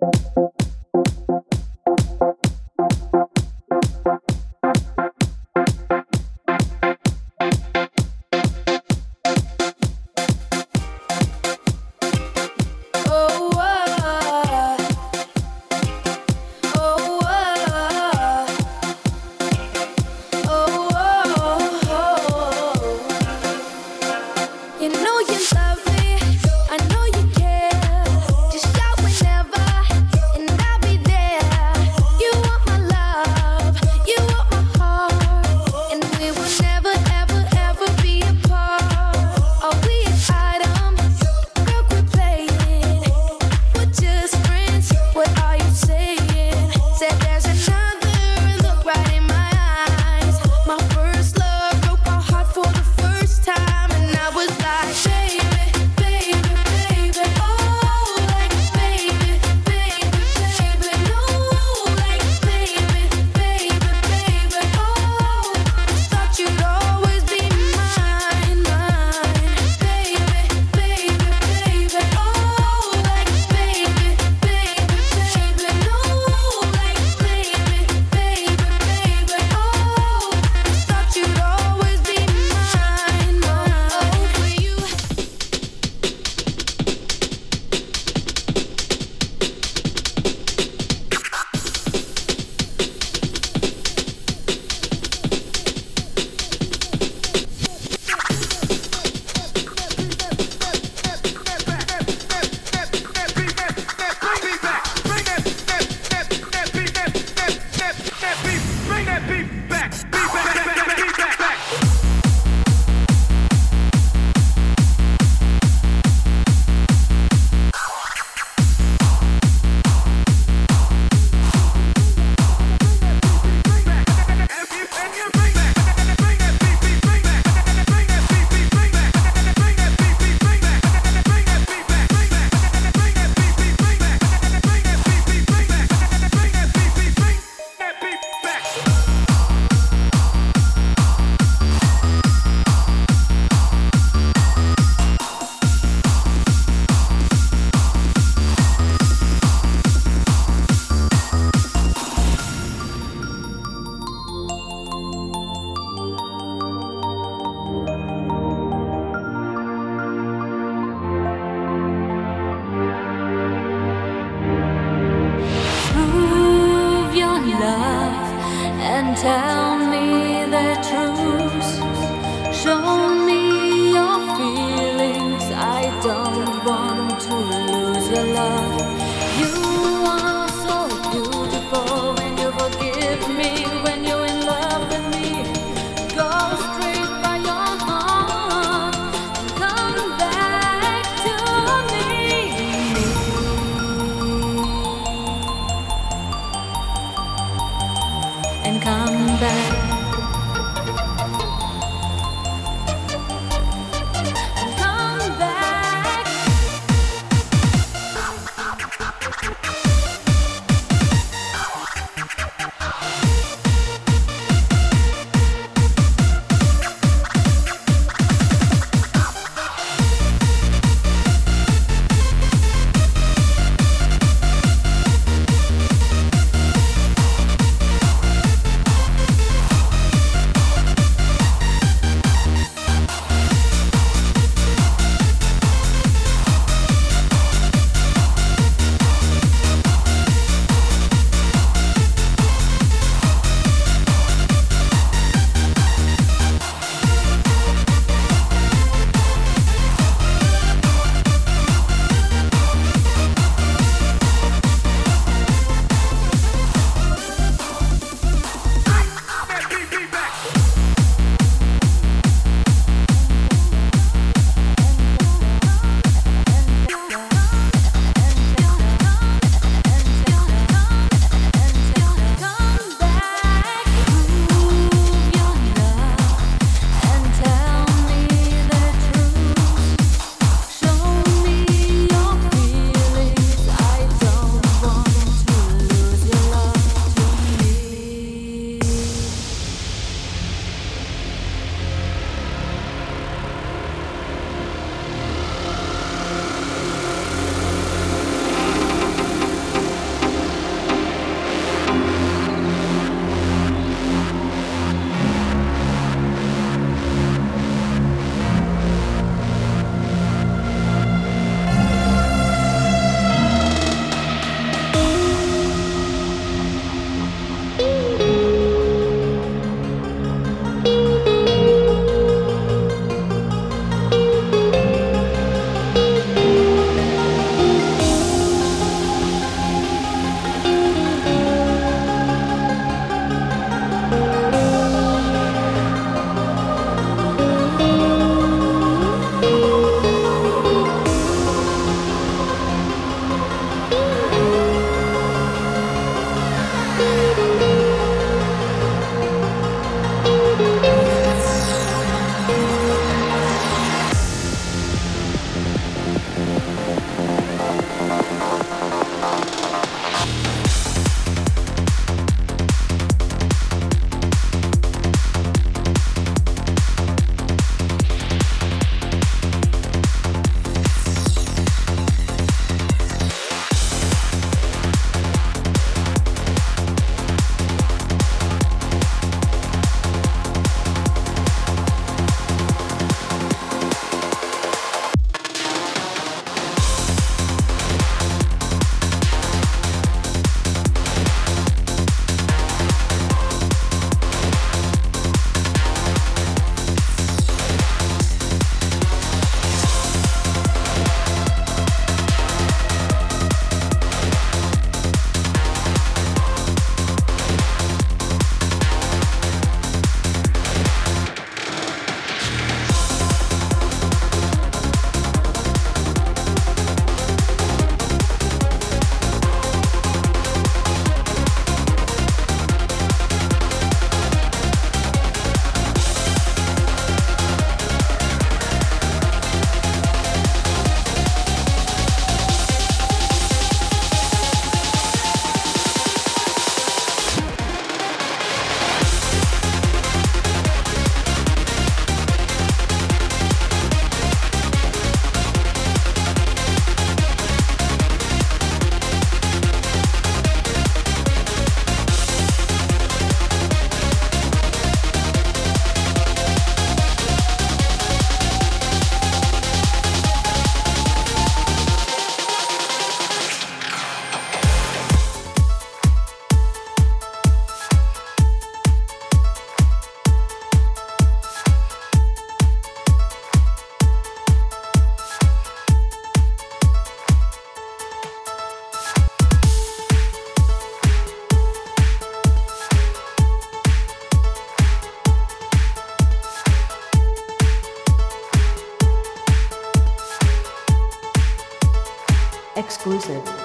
come back.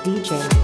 DJ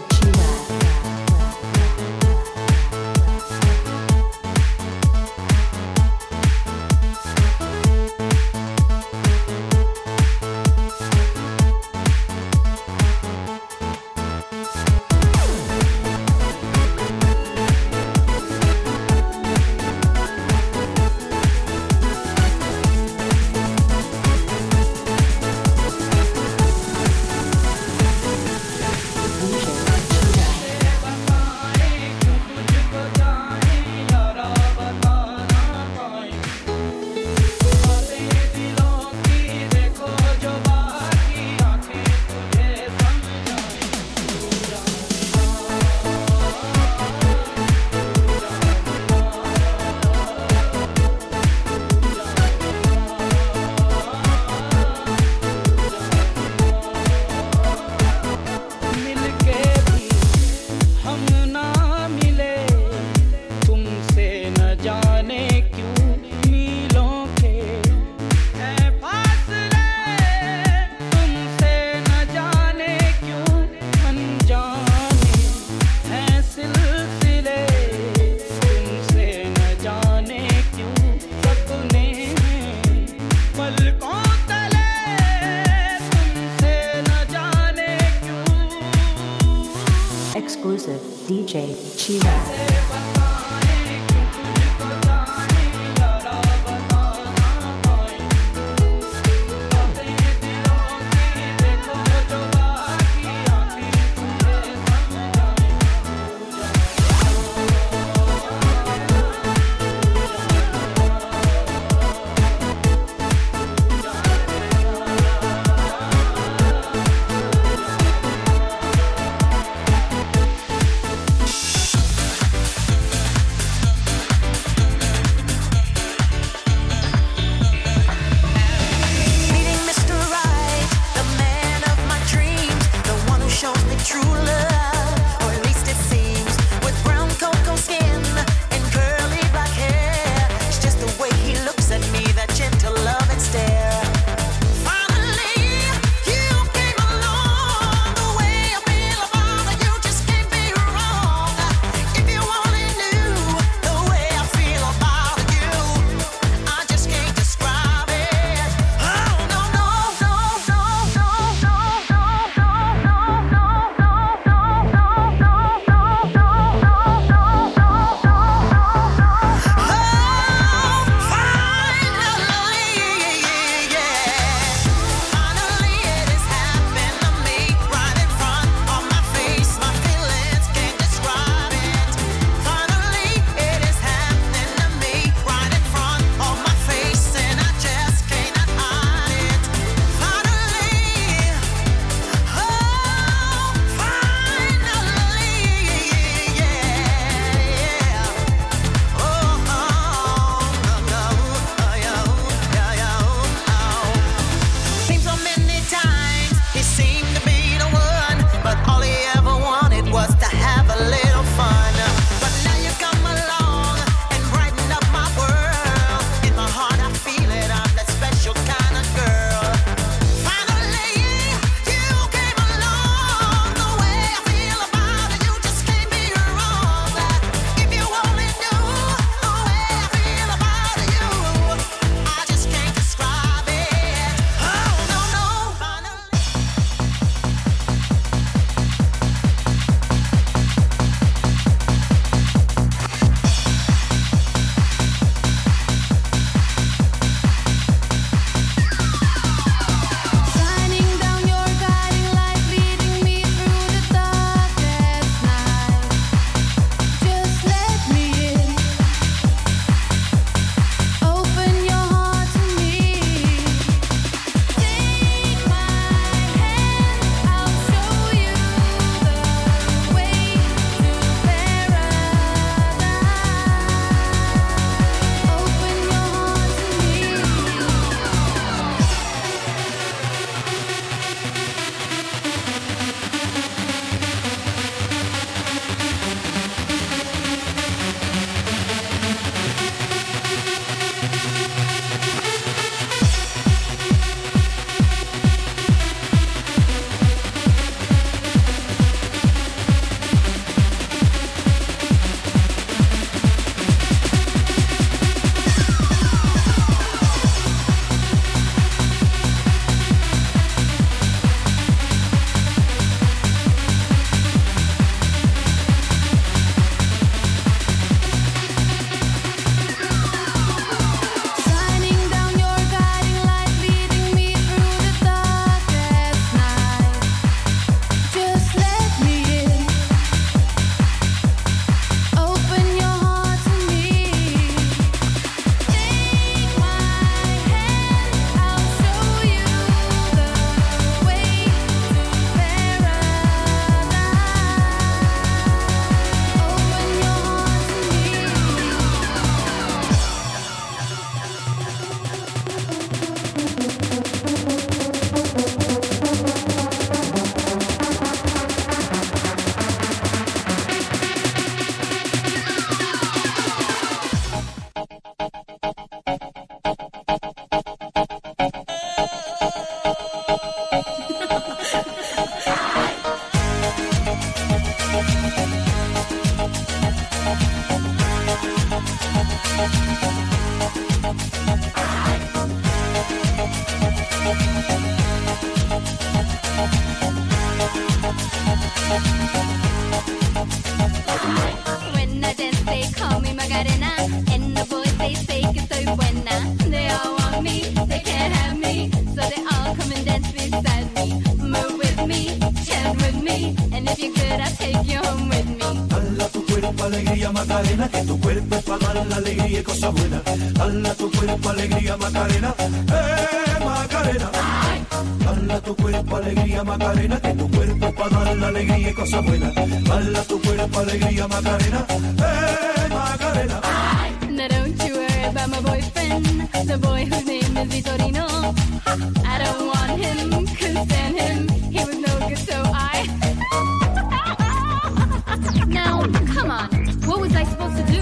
DJ me, and if you could, I'd take you home with me. Dala tu cuerpo alegría Macarena, que tu cuerpo es para dar la alegría y cosas buenas. Dala tu cuerpo alegría Macarena, eh Macarena. Dala tu cuerpo alegría Macarena, que tu cuerpo es para dar la alegría y cosas buenas. Dala tu cuerpo alegría Macarena, eh Macarena. Now don't you worry about my boyfriend, the boy whose name is Vitorino. I don't want him, couldn't stand him, he was come on, what was I supposed to do?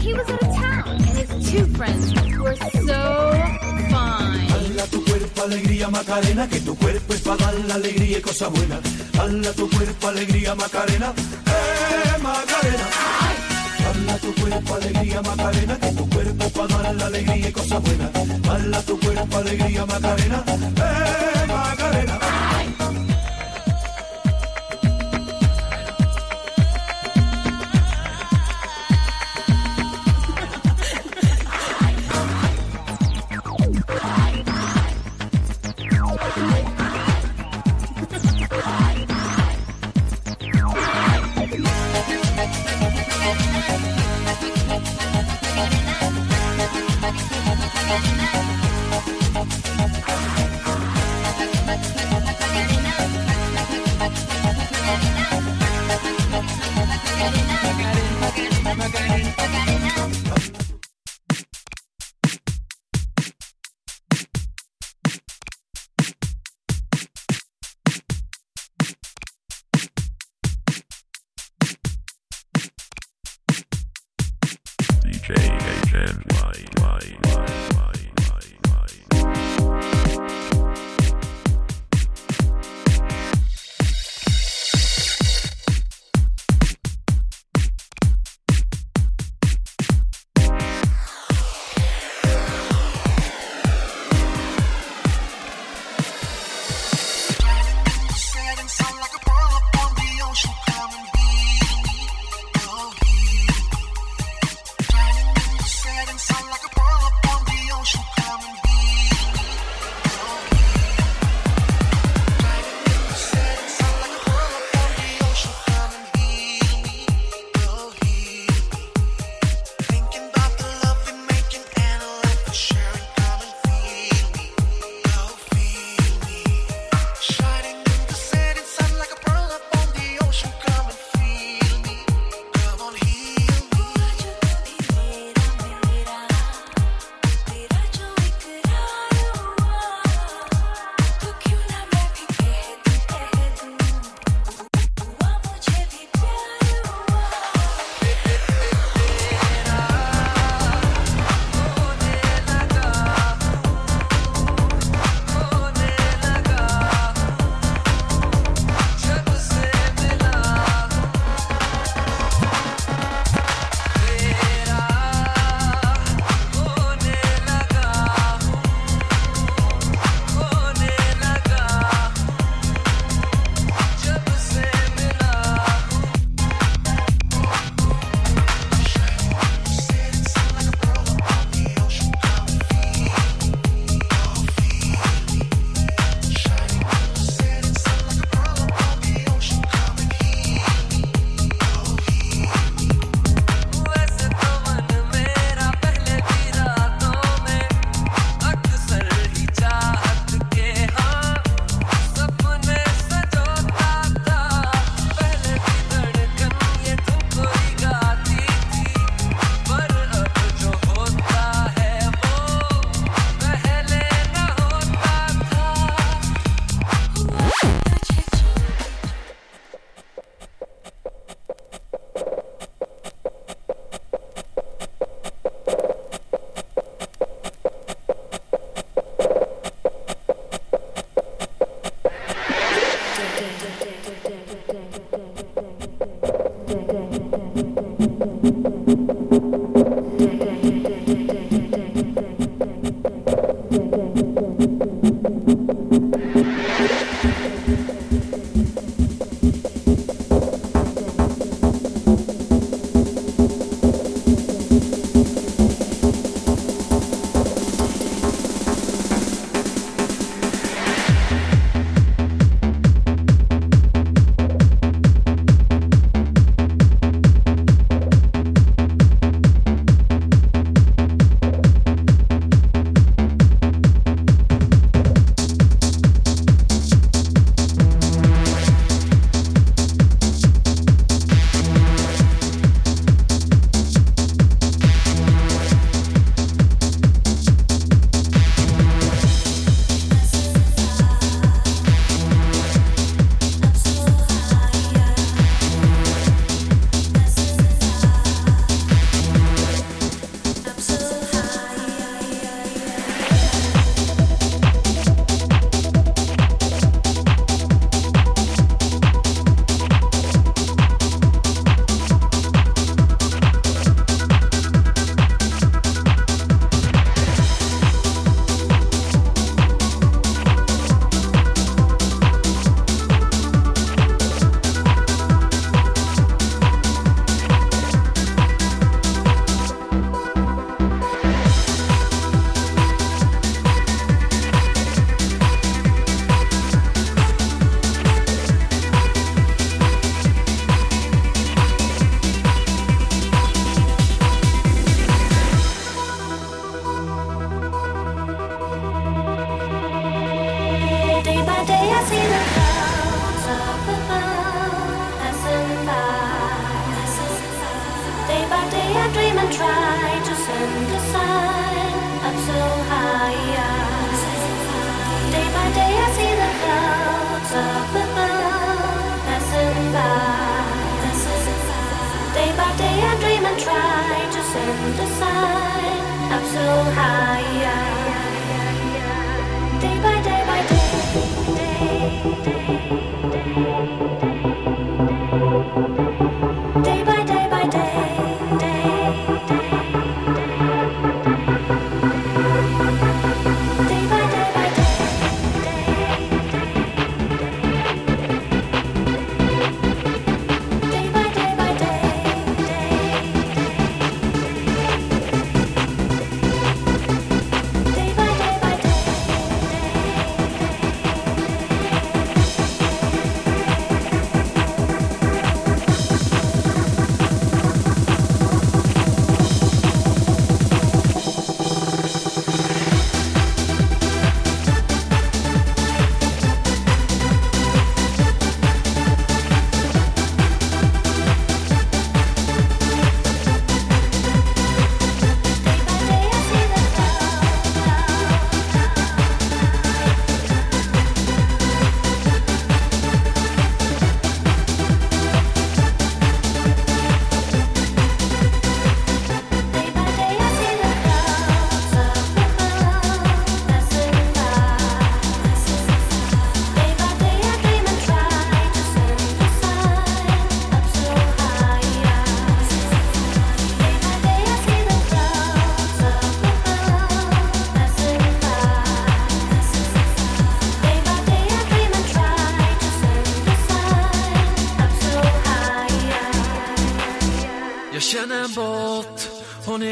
He was out of town, and his two friends were so fine. Dala tu cuerpo alegría Macarena, que tu cuerpo es para dar la alegría y cosas buenas. Dala tu cuerpo alegría Macarena, eh Macarena. Dala tu cuerpo alegría Macarena, que tu cuerpo para dar la alegría y cosas buenas. Dala tu cuerpo alegría Macarena, eh Macarena. Daddy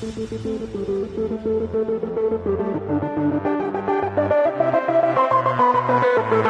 Thank you.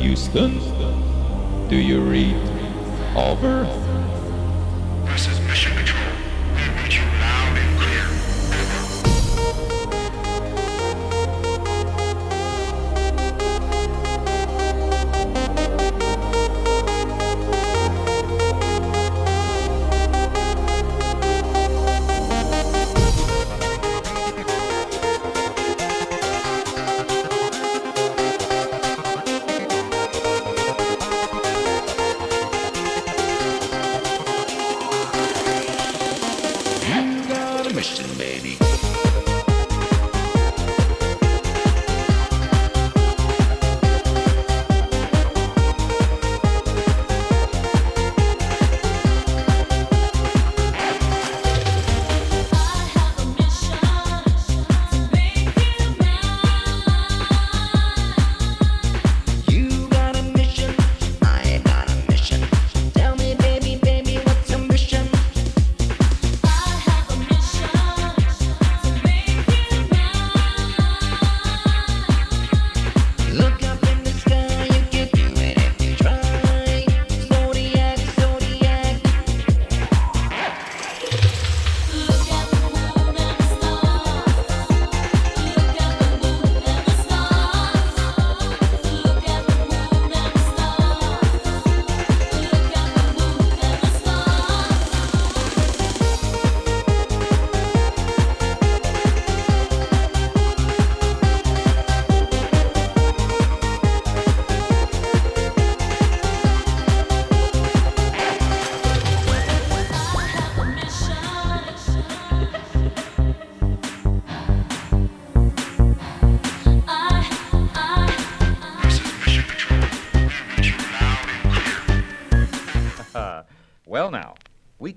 Houston. Do you read?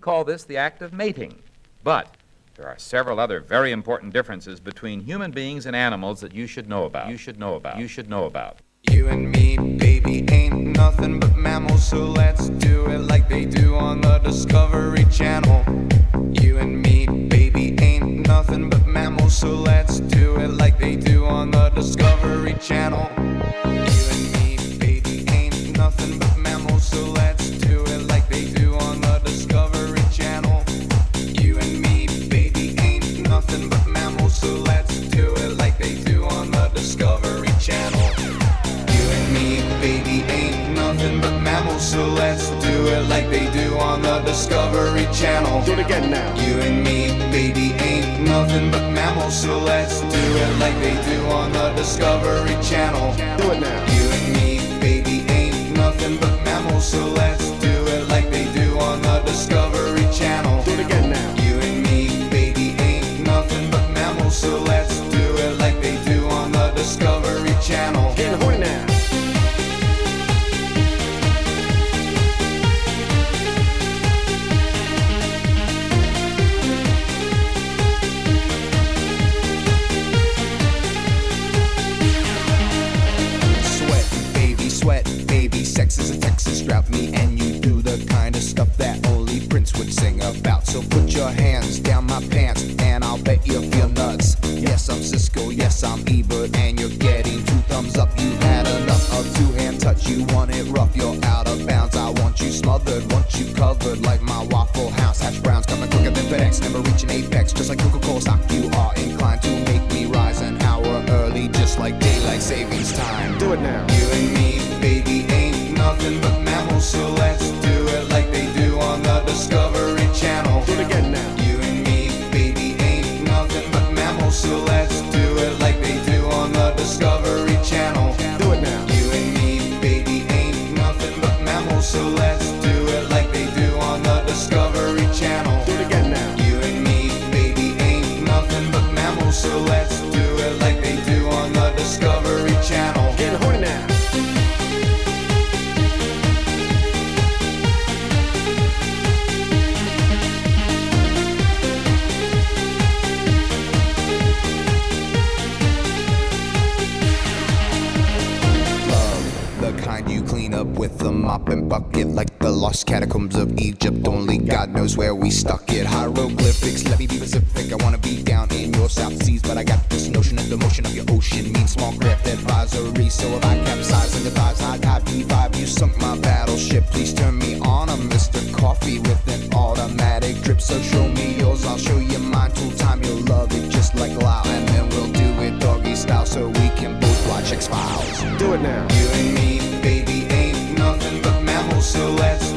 Call this the act of mating. But there are several other very important differences between human beings and animals that you should know about. You should know about. You should know about. You and me, baby, ain't nothing but mammals, so let's do it like they do on the Discovery Channel. You and me, baby, ain't nothing but mammals, so let's do it like they do on the Discovery Channel. mopping bucket like the lost catacombs of Egypt. Only God knows where we stuck it. Hieroglyphics, let me be specific. I wanna be down in your south seas, but I got this notion that the motion of your ocean means small craft advisory. So if I capsize and advise, I got D5. You sunk my battleship. Please turn me on. a Mr. Coffee with an automatic drip. So show me yours, I'll show you mine. Tool time, you'll love it just like Al, and then we'll do it doggy style so we can both watch X Files. Do it now. You and me so let's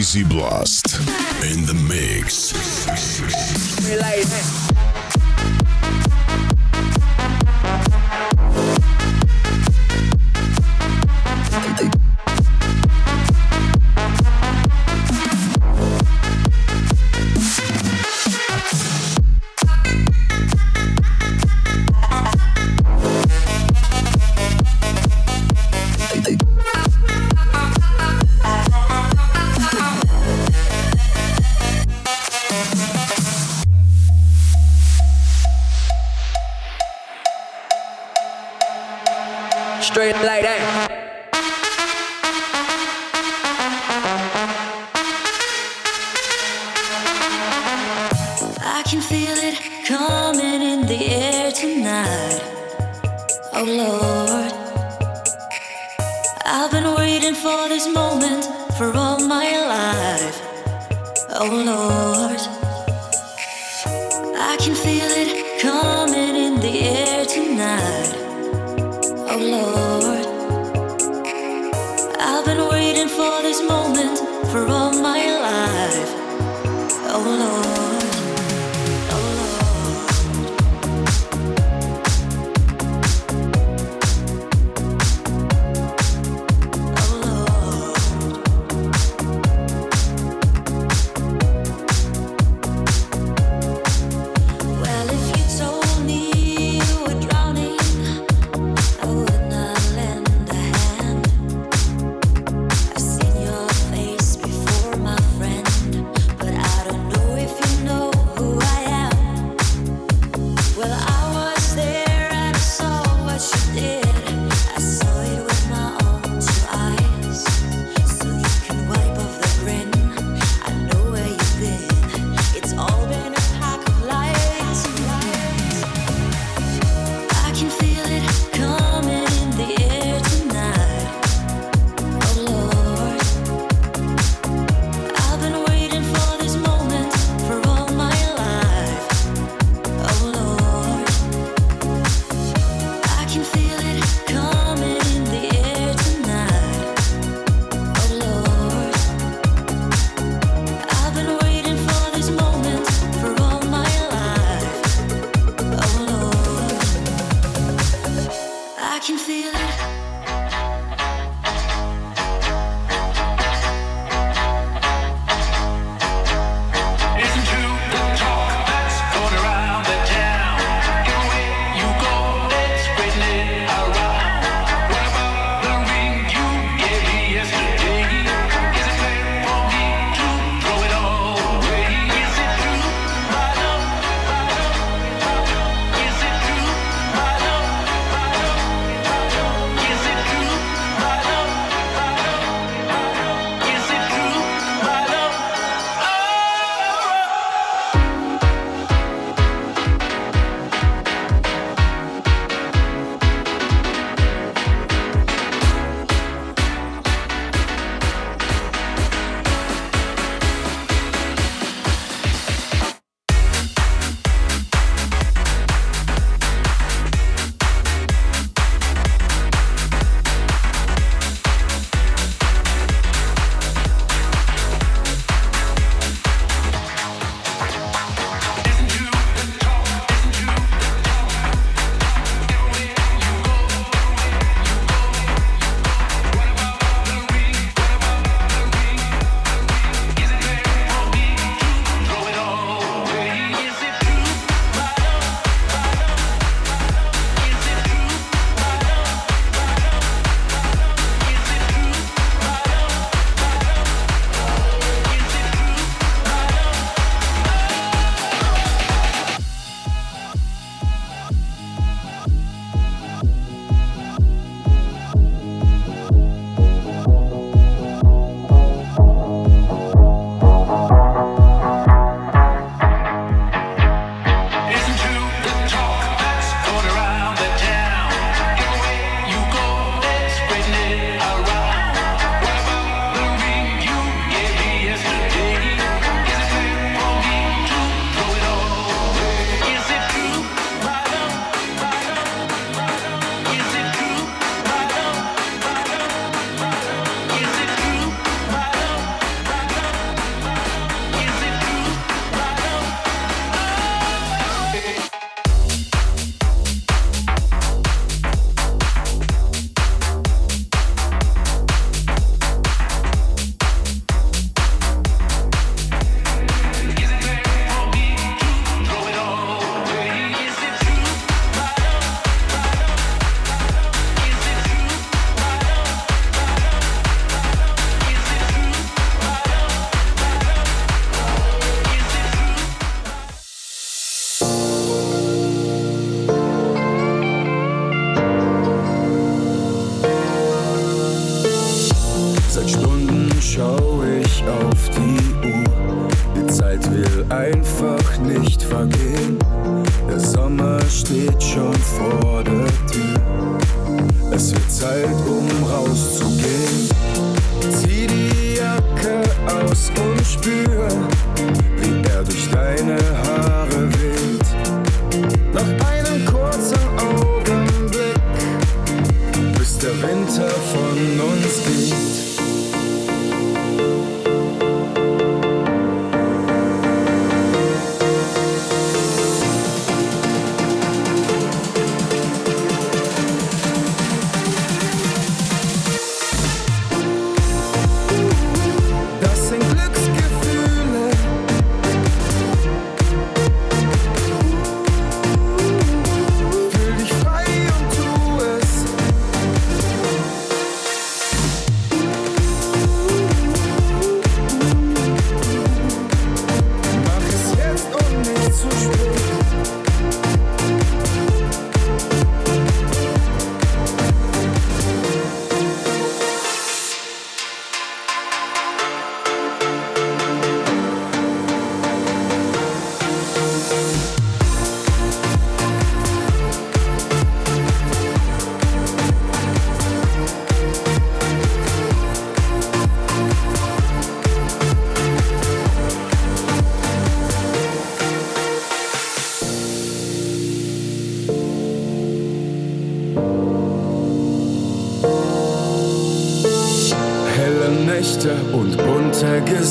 Crazy Blast in the mix. Coming in the air tonight. Oh Lord, I've been waiting for this moment for all my life. Oh Lord, I can feel it coming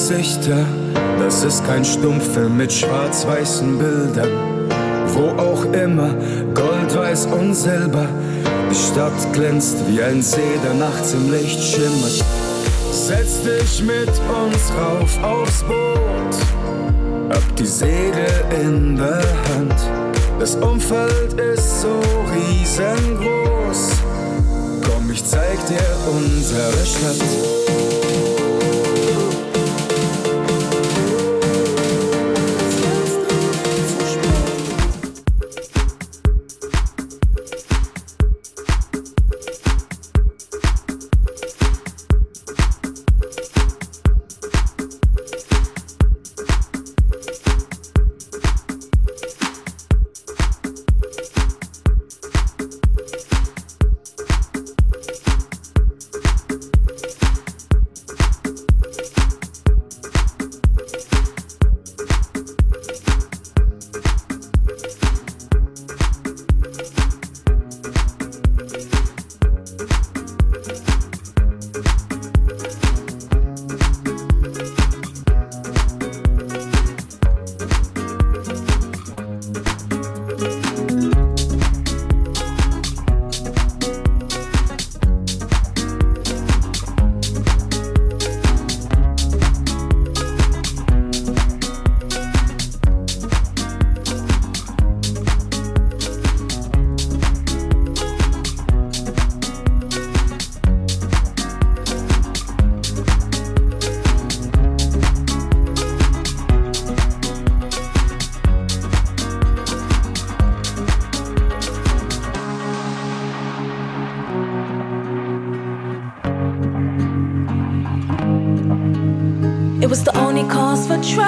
Gesichter, das ist kein Stummfilm mit schwarz-weißen Bildern. Wo auch immer, Gold, Weiß und Silber, die Stadt glänzt wie ein See, der nachts im Licht schimmert. Setz dich mit uns rauf aufs Boot, hab die Segel in der Hand. Das Umfeld ist so riesengroß. Komm, ich zeig dir unsere Stadt.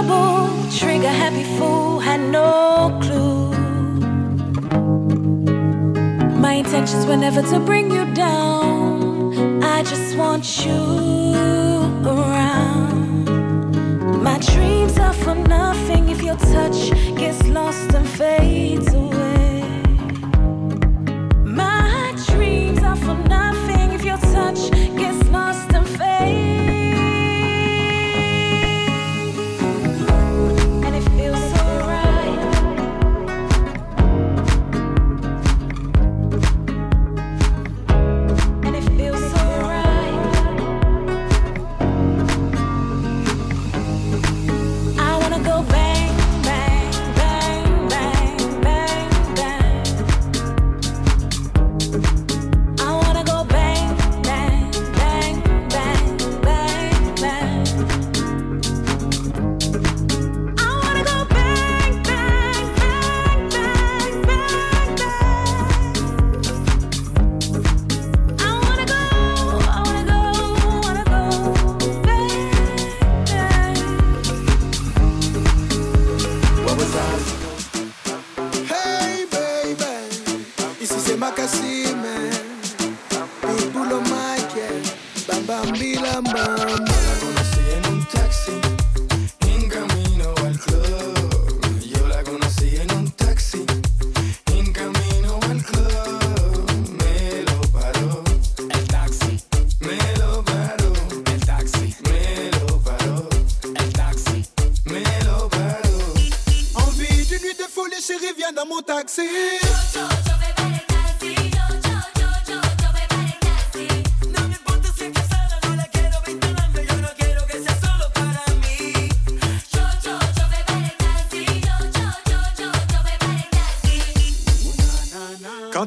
Trouble. Trigger happy fool had no clue. My intentions were never to bring you down. I just want you around. My dreams are for nothing if your touch gets lost and fades away.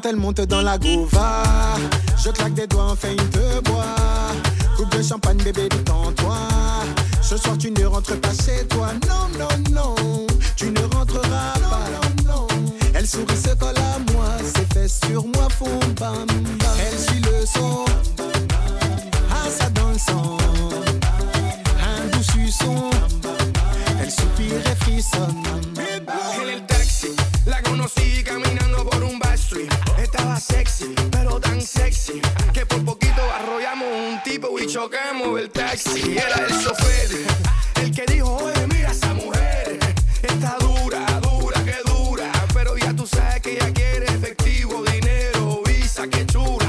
Elle monte dans la gova, je claque des doigts, enfin il te boit. Coupe de champagne, bébé, détends-toi. Ce soir, tu ne rentres pas chez toi. Non, non, non, tu ne rentreras pas. Elle sourit, se colle à moi. Ses fesses sur moi font bam, bam. Elle suit le son. Ah, ça dans le sang. Un doux suçon. Elle soupire et frissonne. En el taxi, la conocí caminando Estaba sexy, pero tan sexy. Que por poquito arrollamos un tipo y chocamos el taxi. Era el sofer, el que dijo, oye, mira esa mujer. Está dura, dura, que dura. Pero ya tú sabes que ella quiere efectivo, dinero, visa, que chula.